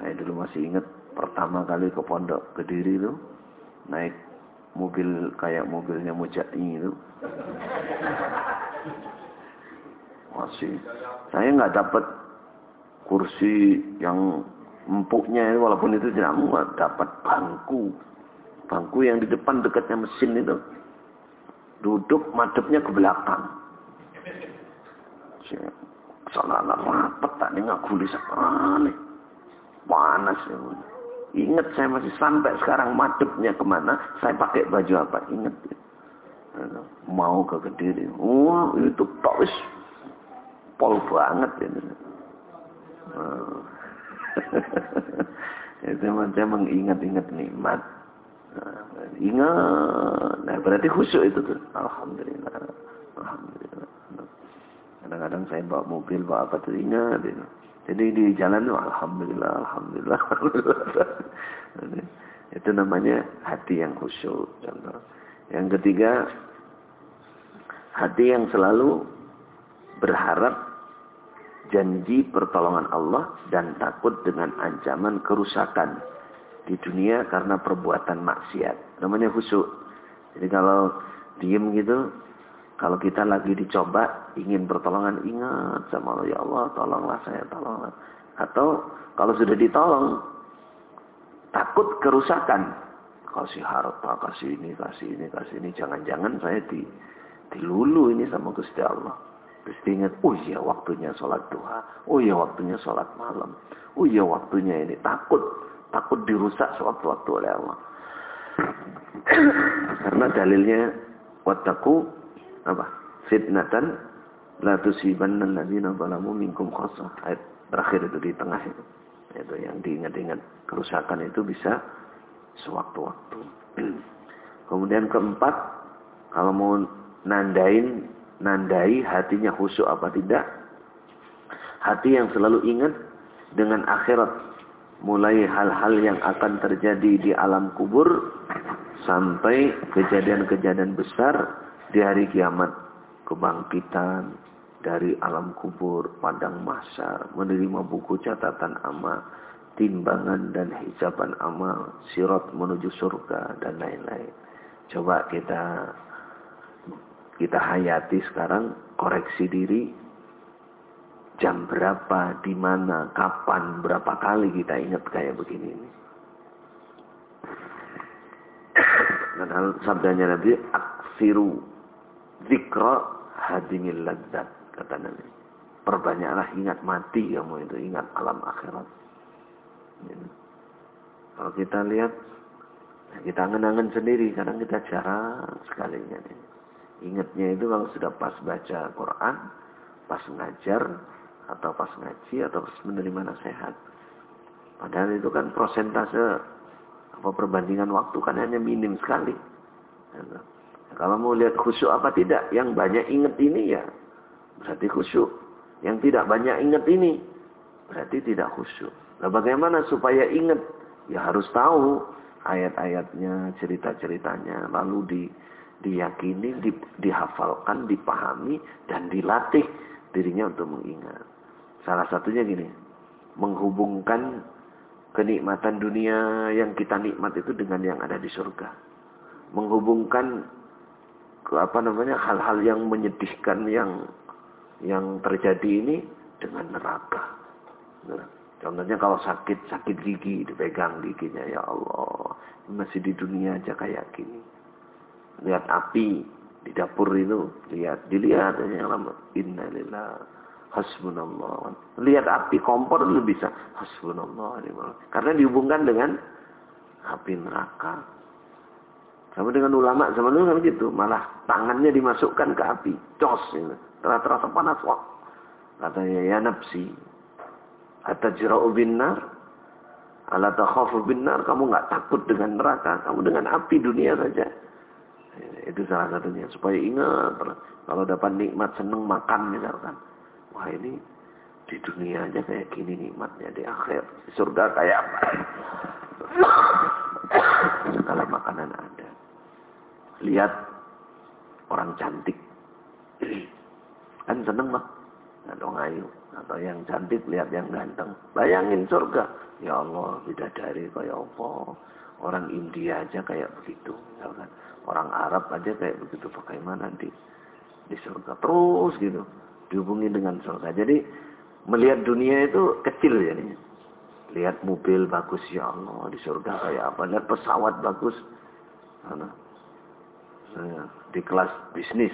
Saya dulu masih ingat pertama kali ke pondok Kediri itu naik mobil kayak mobilnya Mujai itu. Masih. Saya nggak dapat kursi yang empuknya walaupun itu tidak muat dapat bangku. Bangku yang di depan dekatnya mesin itu. Duduk madepnya ke belakang. Salah rapet tadi nggak kulis aneh. Panas. ya Ingat saya masih sampai sekarang madepnya ke mana, saya pakai baju apa, ingat. Mau ke Kediri, wah itu towis pol banget ini. [laughs] itu macam mengingat-ingat nikmat. ingat, nah berarti khusyuk itu tuh. Alhamdulillah, alhamdulillah. Kadang-kadang saya bawa mobil, bawa apa tuh ingat. Itu. Jadi di jalan itu alhamdulillah, alhamdulillah, [laughs] alhamdulillah. Itu namanya hati yang khusyuk. Contoh. Yang ketiga, hati yang selalu berharap janji pertolongan Allah dan takut dengan ancaman kerusakan di dunia karena perbuatan maksiat. Namanya khusyuk. Jadi kalau diem gitu, kalau kita lagi dicoba, ingin pertolongan, ingat sama Allah. Ya Allah, tolonglah saya, tolonglah. Atau kalau sudah ditolong, takut kerusakan. Kasih harta, kasih ini, kasih ini, kasih ini. Jangan-jangan saya di, dilulu ini sama Gusti Allah. Terus ingat, oh iya waktunya sholat duha. Oh iya waktunya sholat malam. Oh iya waktunya ini. Takut. Takut dirusak sewaktu-waktu oleh Allah. [clears throat] Karena dalilnya, Wataku apa? Fitnatan la tusibanna alladziina zalamu minkum khassah. Ayat terakhir itu di tengah itu. Itu yang diingat-ingat kerusakan itu bisa sewaktu-waktu. [clears throat] Kemudian keempat, kalau mau nandain, nandai hatinya khusyuk apa tidak, hati yang selalu ingat dengan akhirat, mulai hal-hal yang akan terjadi di alam kubur sampai kejadian-kejadian besar di hari kiamat, kebangkitan dari alam kubur, padang mahsyar, menerima buku catatan amal, timbangan dan hijaban amal, sirat menuju surga dan lain-lain. Coba kita kita hayati sekarang, koreksi diri, jam berapa, di mana, kapan, berapa kali kita ingat kayak begini ini. Dan hal sabdanya Nabi, aksiru zikra hadimil ladzat, kata Nabi. Perbanyaklah ingat mati kamu itu, ingat alam akhirat. Kalau kita lihat kita angen-angen sendiri, kadang kita jarang sekali ingat. Ingatnya itu kalau sudah pas baca Quran, pas ngajar, atau pas ngaji, atau pas menerima nasihat. Padahal itu kan prosentase apa perbandingan waktu kan hanya minim sekali. Nah, kalau mau lihat khusyuk apa tidak, yang banyak ingat ini ya berarti khusyuk. Yang tidak banyak ingat ini berarti tidak khusyuk. Nah bagaimana supaya ingat? Ya harus tahu ayat-ayatnya, cerita-ceritanya, lalu di, diyakini, di, dihafalkan, dipahami, dan dilatih dirinya untuk mengingat. Salah satunya gini, menghubungkan kenikmatan dunia yang kita nikmat itu dengan yang ada di surga. Menghubungkan apa namanya hal-hal yang menyedihkan yang yang terjadi ini dengan neraka. Contohnya kalau sakit, sakit gigi, dipegang giginya, ya Allah. Masih di dunia aja kayak gini. Lihat api di dapur itu, lihat, dilihat aja lama. Innalillah, hasbunallah. Lihat api kompor itu bisa, hasbunallah. Karena dihubungkan dengan api neraka. Sama dengan ulama zaman dulu kan gitu, malah tangannya dimasukkan ke api, cos ini. Terasa panas, wah. Katanya ya nafsi, Atajra'u binnar? Ala takhafu binnar? Kamu nggak takut dengan neraka. Kamu dengan api dunia saja. Itu salah satunya. Supaya ingat. Kalau dapat nikmat seneng makan misalkan. Wah ini di dunia aja kayak gini nikmatnya. Di akhir. Di surga kayak apa? Segala makanan ada. Lihat orang cantik. Kan seneng mah. Atau ngayu atau yang cantik lihat yang ganteng. Bayangin surga. Ya Allah, bidadari kayak apa? Orang India aja kayak begitu, misalkan. Orang Arab aja kayak begitu. Bagaimana di di surga terus gitu, dihubungi dengan surga. Jadi melihat dunia itu kecil jadinya. Lihat mobil bagus ya Allah di surga kayak apa? Lihat pesawat bagus. Mana? Di kelas bisnis,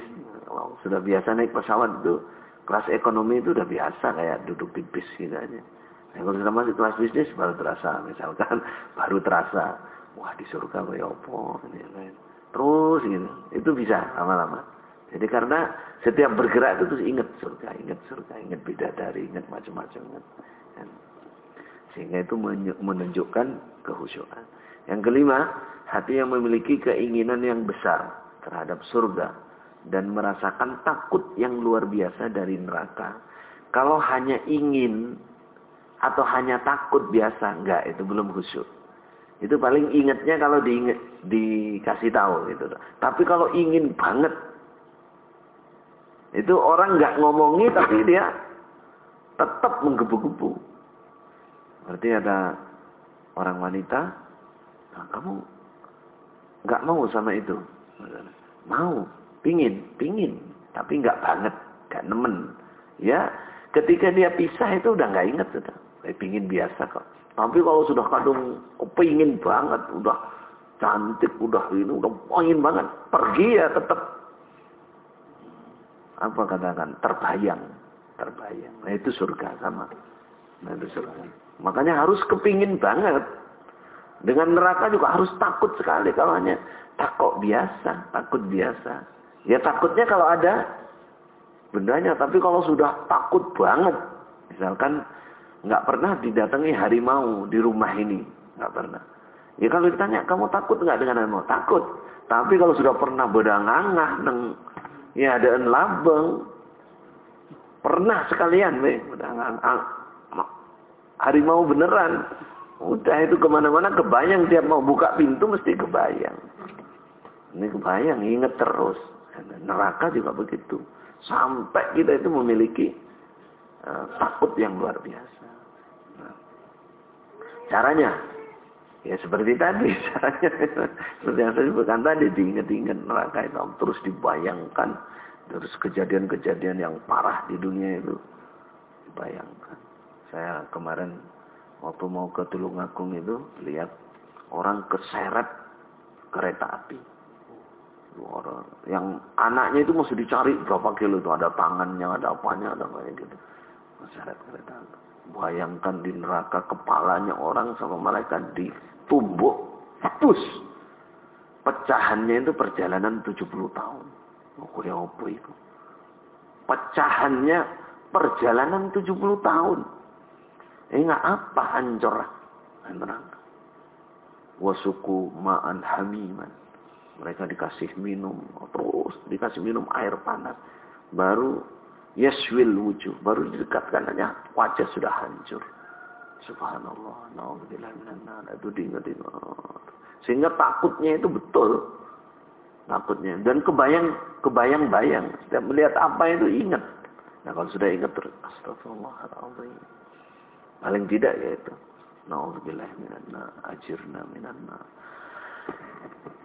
sudah biasa naik pesawat itu kelas ekonomi itu udah biasa kayak duduk di bis gitu aja. Nah, kalau sudah masuk kelas bisnis baru terasa, misalkan [laughs] baru terasa, wah di surga kayak opo, ini lain. Terus gitu, itu bisa lama-lama. Jadi karena setiap bergerak itu terus ingat surga, ingat surga, ingat bidadari, ingat macam-macam. Kan? Sehingga itu menunjukkan kehusuan. Yang kelima, hati yang memiliki keinginan yang besar terhadap surga dan merasakan takut yang luar biasa dari neraka. Kalau hanya ingin atau hanya takut biasa, enggak, itu belum khusyuk. Itu paling ingatnya kalau diinget, dikasih tahu gitu. Tapi kalau ingin banget, itu orang nggak ngomongi tapi dia tetap menggebu-gebu. Berarti ada orang wanita, nah, kamu nggak mau sama itu. Mau, Pingin, pingin. Tapi nggak banget, nggak nemen. Ya, ketika dia pisah itu udah nggak inget sudah. Kayak pingin biasa kok. Tapi kalau sudah kadung pingin banget, udah cantik, udah ini, udah pingin banget. Pergi ya tetap. Apa katakan? Terbayang. Terbayang. Nah itu surga sama. Nah itu surga. Makanya harus kepingin banget. Dengan neraka juga harus takut sekali kalau hanya takut biasa, takut biasa. Ya takutnya kalau ada bendanya, tapi kalau sudah takut banget, misalkan nggak pernah didatangi harimau di rumah ini, nggak pernah. Ya kalau ditanya kamu takut nggak dengan ilmu? Takut. Tapi kalau sudah pernah bedangangah neng ya ada labeng pernah sekalian be bedangangah harimau beneran udah itu ke mana-mana kebayang tiap mau buka pintu mesti kebayang. Ini kebayang inget terus. Neraka juga begitu. Sampai kita itu memiliki uh, takut yang luar biasa. Nah, caranya ya seperti tadi [laughs] caranya. Seperti yang saya sebutkan tadi diingat-ingat neraka itu terus dibayangkan. Terus kejadian-kejadian yang parah di dunia itu dibayangkan. Saya kemarin waktu mau ke Tulungagung itu lihat orang keseret kereta api. Yang anaknya itu masih dicari berapa kilo itu ada tangannya, ada apanya, ada kayak gitu. Keseret kereta api. Bayangkan di neraka kepalanya orang sama malaikat ditumbuk, pus. Pecahannya itu perjalanan 70 tahun. Apa itu? Pecahannya perjalanan 70 tahun. Ingat apa hancur neraka. Wasuku ma'an hamiman. Mereka dikasih minum. Terus dikasih minum air panas. Baru yaswil wujud. Baru didekatkan hanya wajah sudah hancur. Subhanallah. Na'udzubillah minan Itu diingetin. Sehingga takutnya itu betul. Takutnya. Dan kebayang kebayang-bayang. Setiap melihat apa itu ingat. Nah kalau sudah ingat terus. Astagfirullahaladzim. Paling tidak yaitu Nauzubillah minanna ajirna minanna.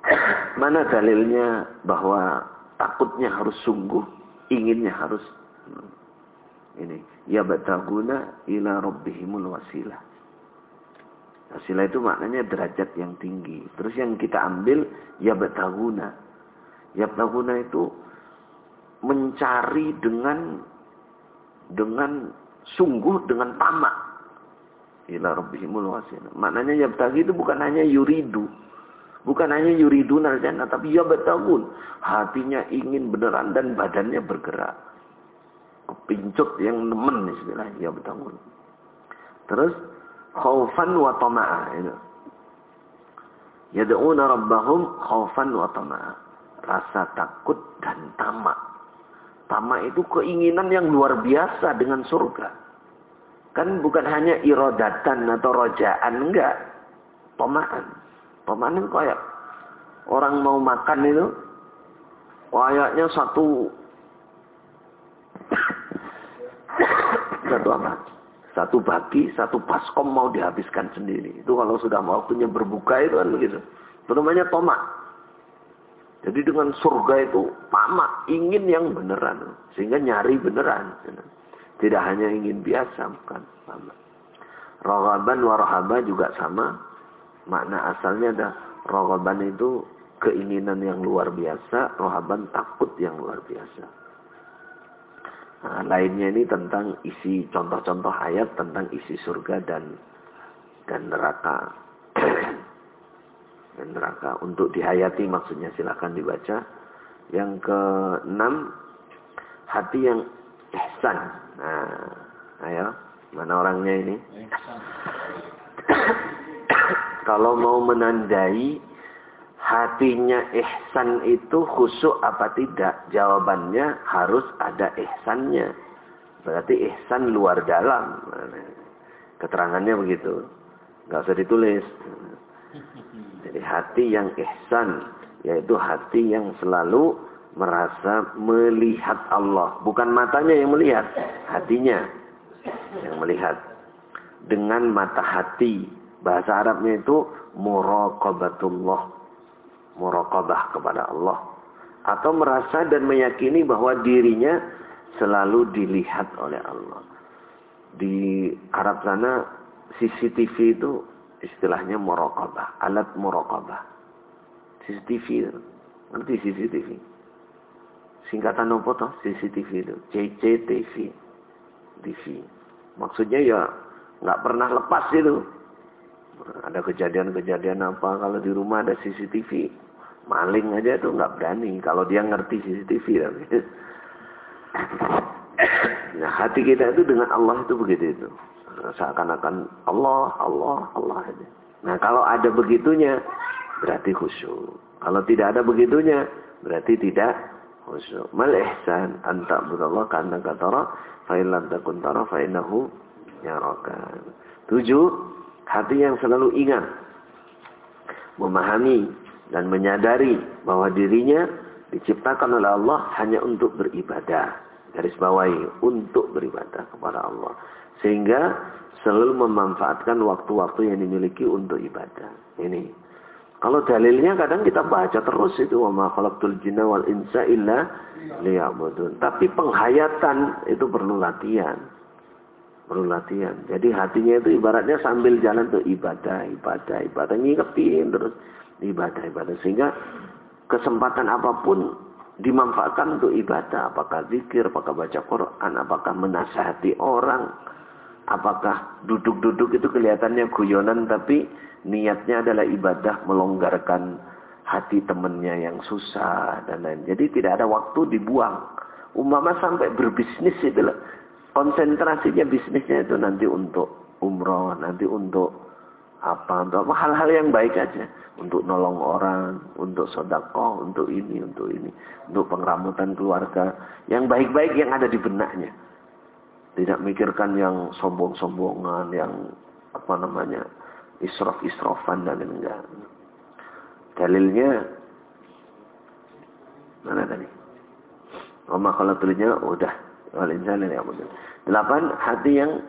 [clears throat] Mana dalilnya bahwa takutnya harus sungguh, inginnya harus hmm, ini ya bataguna ila rabbihimul wasilah. Wasilah itu maknanya derajat yang tinggi. Terus yang kita ambil ya bataguna. Ya bataguna itu mencari dengan dengan sungguh dengan tamak ila rabbihimul wasilah. Maknanya yabtagi itu bukan hanya yuridu. Bukan hanya yuridu jannah, tapi yabtagun. Hatinya ingin beneran dan badannya bergerak. Kepincut yang nemen istilah yabtagun. Terus khaufan wa tama'a itu. Yad'una rabbahum khaufan wa tama'a. Rasa takut dan tamak. Tamak itu keinginan yang luar biasa dengan surga. Kan bukan hanya irodatan atau rojaan, enggak. Pemaan. Pemaan itu kayak orang mau makan itu, kayaknya satu satu apa? Satu bagi, satu paskom mau dihabiskan sendiri. Itu kalau sudah waktunya berbuka itu kan begitu. Itu namanya tomak. Jadi dengan surga itu tamak, ingin yang beneran. Sehingga nyari beneran. Tidak hanya ingin biasa, bukan. Raghaban wa juga sama. Makna asalnya ada raghaban itu keinginan yang luar biasa, rohaban takut yang luar biasa. Nah, lainnya ini tentang isi contoh-contoh ayat tentang isi surga dan dan neraka. [clears throat] dan neraka untuk dihayati maksudnya silakan dibaca. Yang keenam hati yang ihsan. Nah, ayo, mana orangnya ini? Kalau mau menandai hatinya ihsan itu khusyuk apa tidak? Jawabannya harus ada ihsannya. Berarti ihsan luar dalam. Keterangannya begitu. Gak usah ditulis. Jadi hati yang ihsan. Yaitu hati yang selalu merasa melihat Allah. Bukan matanya yang melihat, hatinya yang melihat. Dengan mata hati. Bahasa Arabnya itu muraqabatullah. Muraqabah kepada Allah. Atau merasa dan meyakini bahwa dirinya selalu dilihat oleh Allah. Di Arab sana CCTV itu istilahnya muraqabah, alat muraqabah. CCTV, ngerti CCTV? Singkatan apa toh CCTV itu? CCTV. TV. Maksudnya ya nggak pernah lepas itu. Ada kejadian-kejadian apa kalau di rumah ada CCTV, maling aja itu nggak berani kalau dia ngerti CCTV tapi. [coughs] Nah hati kita itu dengan Allah itu begitu itu. Seakan-akan Allah, Allah, Allah aja. Nah kalau ada begitunya berarti khusyuk. Kalau tidak ada begitunya berarti tidak khusyuk. Mal ihsan anta budallah karena katara fa illam takun tara fa innahu. Tujuh, hati yang selalu ingat memahami dan menyadari bahwa dirinya diciptakan oleh Allah hanya untuk beribadah. Garis bawahi untuk beribadah kepada Allah. Sehingga selalu memanfaatkan waktu-waktu yang dimiliki untuk ibadah. Ini. Kalau dalilnya kadang kita baca terus itu wa ma khalaqtul jinna wal insa illa liya'budun. Tapi penghayatan itu perlu latihan. Perlu latihan. Jadi hatinya itu ibaratnya sambil jalan tuh ibadah, ibadah, ibadah ngingetin terus ibadah, ibadah sehingga kesempatan apa pun dimanfaatkan untuk ibadah, apakah zikir, apakah baca Quran, apakah menasihati orang, Apakah duduk-duduk itu kelihatannya guyonan tapi niatnya adalah ibadah melonggarkan hati temannya yang susah dan lain. Jadi tidak ada waktu dibuang. Umama sampai berbisnis itu lah. Konsentrasinya bisnisnya itu nanti untuk umroh, nanti untuk apa, untuk apa hal-hal yang baik aja. Untuk nolong orang, untuk sodakoh, untuk ini, untuk ini. Untuk pengramutan keluarga. Yang baik-baik yang ada di benaknya. Tidak mikirkan yang sombong-sombongan, yang apa namanya, israf-israfan dan enggak. Dalilnya mana tadi? Oma kalau tulisnya udah walinsan ya Delapan hati yang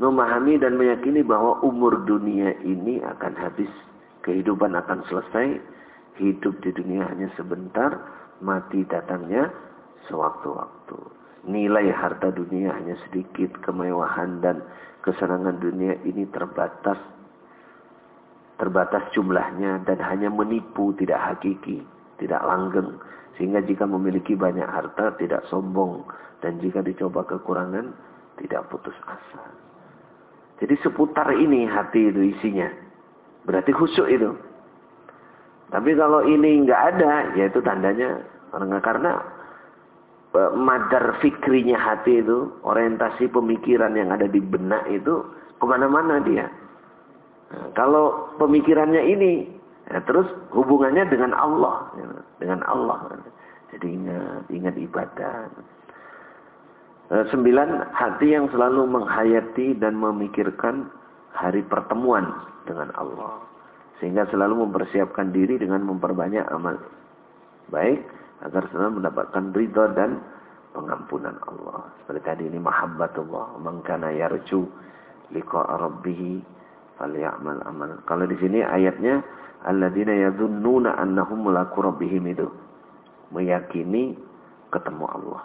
memahami dan meyakini bahwa umur dunia ini akan habis, kehidupan akan selesai, hidup di dunia hanya sebentar, mati datangnya sewaktu-waktu. Nilai harta dunia hanya sedikit, kemewahan dan kesenangan dunia ini terbatas terbatas jumlahnya dan hanya menipu, tidak hakiki, tidak langgeng. Sehingga jika memiliki banyak harta tidak sombong dan jika dicoba kekurangan tidak putus asa. Jadi seputar ini hati itu isinya. Berarti khusyuk itu. Tapi kalau ini nggak ada, ya itu tandanya karena Eh, madar fikrinya hati itu, orientasi pemikiran yang ada di benak itu ke mana-mana dia. Kalau pemikirannya ini, ya, terus hubungannya dengan Allah, ya, dengan Allah. Jadi ingat, ingat ibadah. Eh, sembilan, hati yang selalu menghayati dan memikirkan hari pertemuan dengan Allah. Sehingga selalu mempersiapkan diri dengan memperbanyak amal. Baik, agar selalu mendapatkan ridha dan pengampunan Allah. Seperti tadi ini mahabbatullah, man kana yarju liqa'a rabbih falyamal amal. Kalau di sini ayatnya alladzina yadhunnuna annahum mulaku rabbihim itu meyakini ketemu Allah.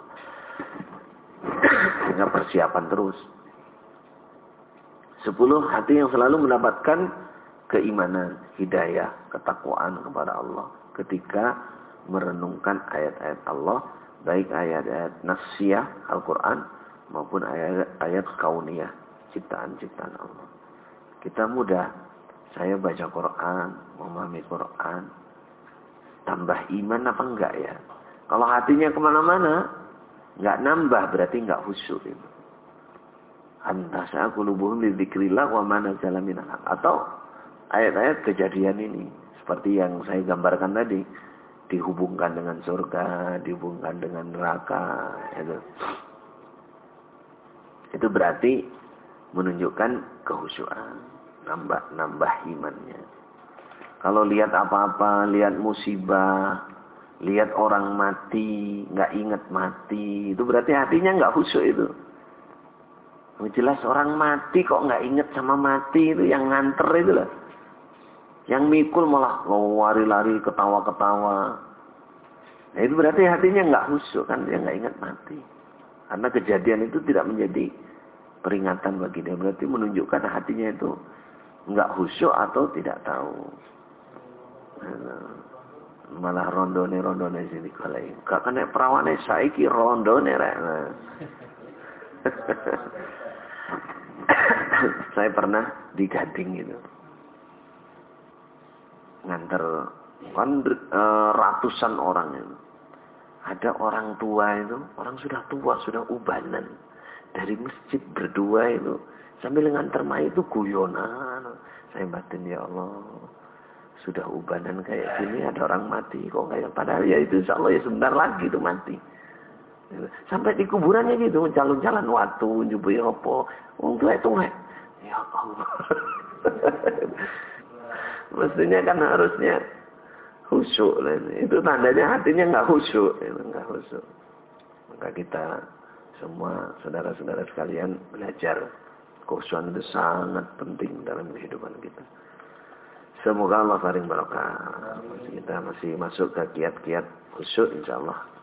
Sehingga persiapan terus. Sepuluh hati yang selalu mendapatkan keimanan, hidayah, ketakwaan kepada Allah ketika merenungkan ayat-ayat Allah, baik ayat-ayat nafsiyah Al-Quran maupun ayat-ayat kauniyah, ciptaan-ciptaan Allah. Kita mudah, saya baca Quran, memahami Quran, tambah iman apa enggak ya? Kalau hatinya ke mana-mana, enggak nambah berarti enggak khusyuk itu. Antasa kulubuhum lidzikrillah wa mana jalamin Atau ayat-ayat kejadian ini. Seperti yang saya gambarkan tadi dihubungkan dengan surga, dihubungkan dengan neraka. Itu, itu berarti menunjukkan kehusuan, nambah nambah imannya. Kalau lihat apa-apa, lihat musibah, lihat orang mati, nggak ingat mati, itu berarti hatinya nggak khusyuk itu. Jelas orang mati kok nggak ingat sama mati itu yang nganter itu lah. Yang mikul malah lari-lari ketawa-ketawa. Nah itu berarti hatinya nggak khusyuk kan dia nggak ingat mati. Karena kejadian itu tidak menjadi peringatan bagi dia. Berarti menunjukkan hatinya itu nggak khusyuk atau tidak tahu. Malah rondone rondone sini kalau gak kena perawane saiki rondone rek. Nah. [coughs] Saya pernah di Gading gitu nganter kan e, ratusan orang itu. Ada orang tua itu, orang sudah tua, sudah ubanan. Dari masjid berdua itu, sambil nganter mai itu guyonan. saya batin ya Allah sudah ubanan kayak gini ada orang mati kok kayak padahal ya itu insya Allah ya sebentar lagi itu mati. Sampai di kuburannya gitu jalan-jalan waktu nyubuhi opo untuk itu nggak ya Allah. [laughs] Mestinya kan harusnya khusyuk itu tandanya hatinya nggak khusyuk nggak khusyuk. Maka kita semua saudara-saudara sekalian belajar khusyuan itu sangat penting dalam kehidupan kita. Semoga Allah paling barokah. Kita masih masuk ke kiat-kiat khusyuk insya Allah.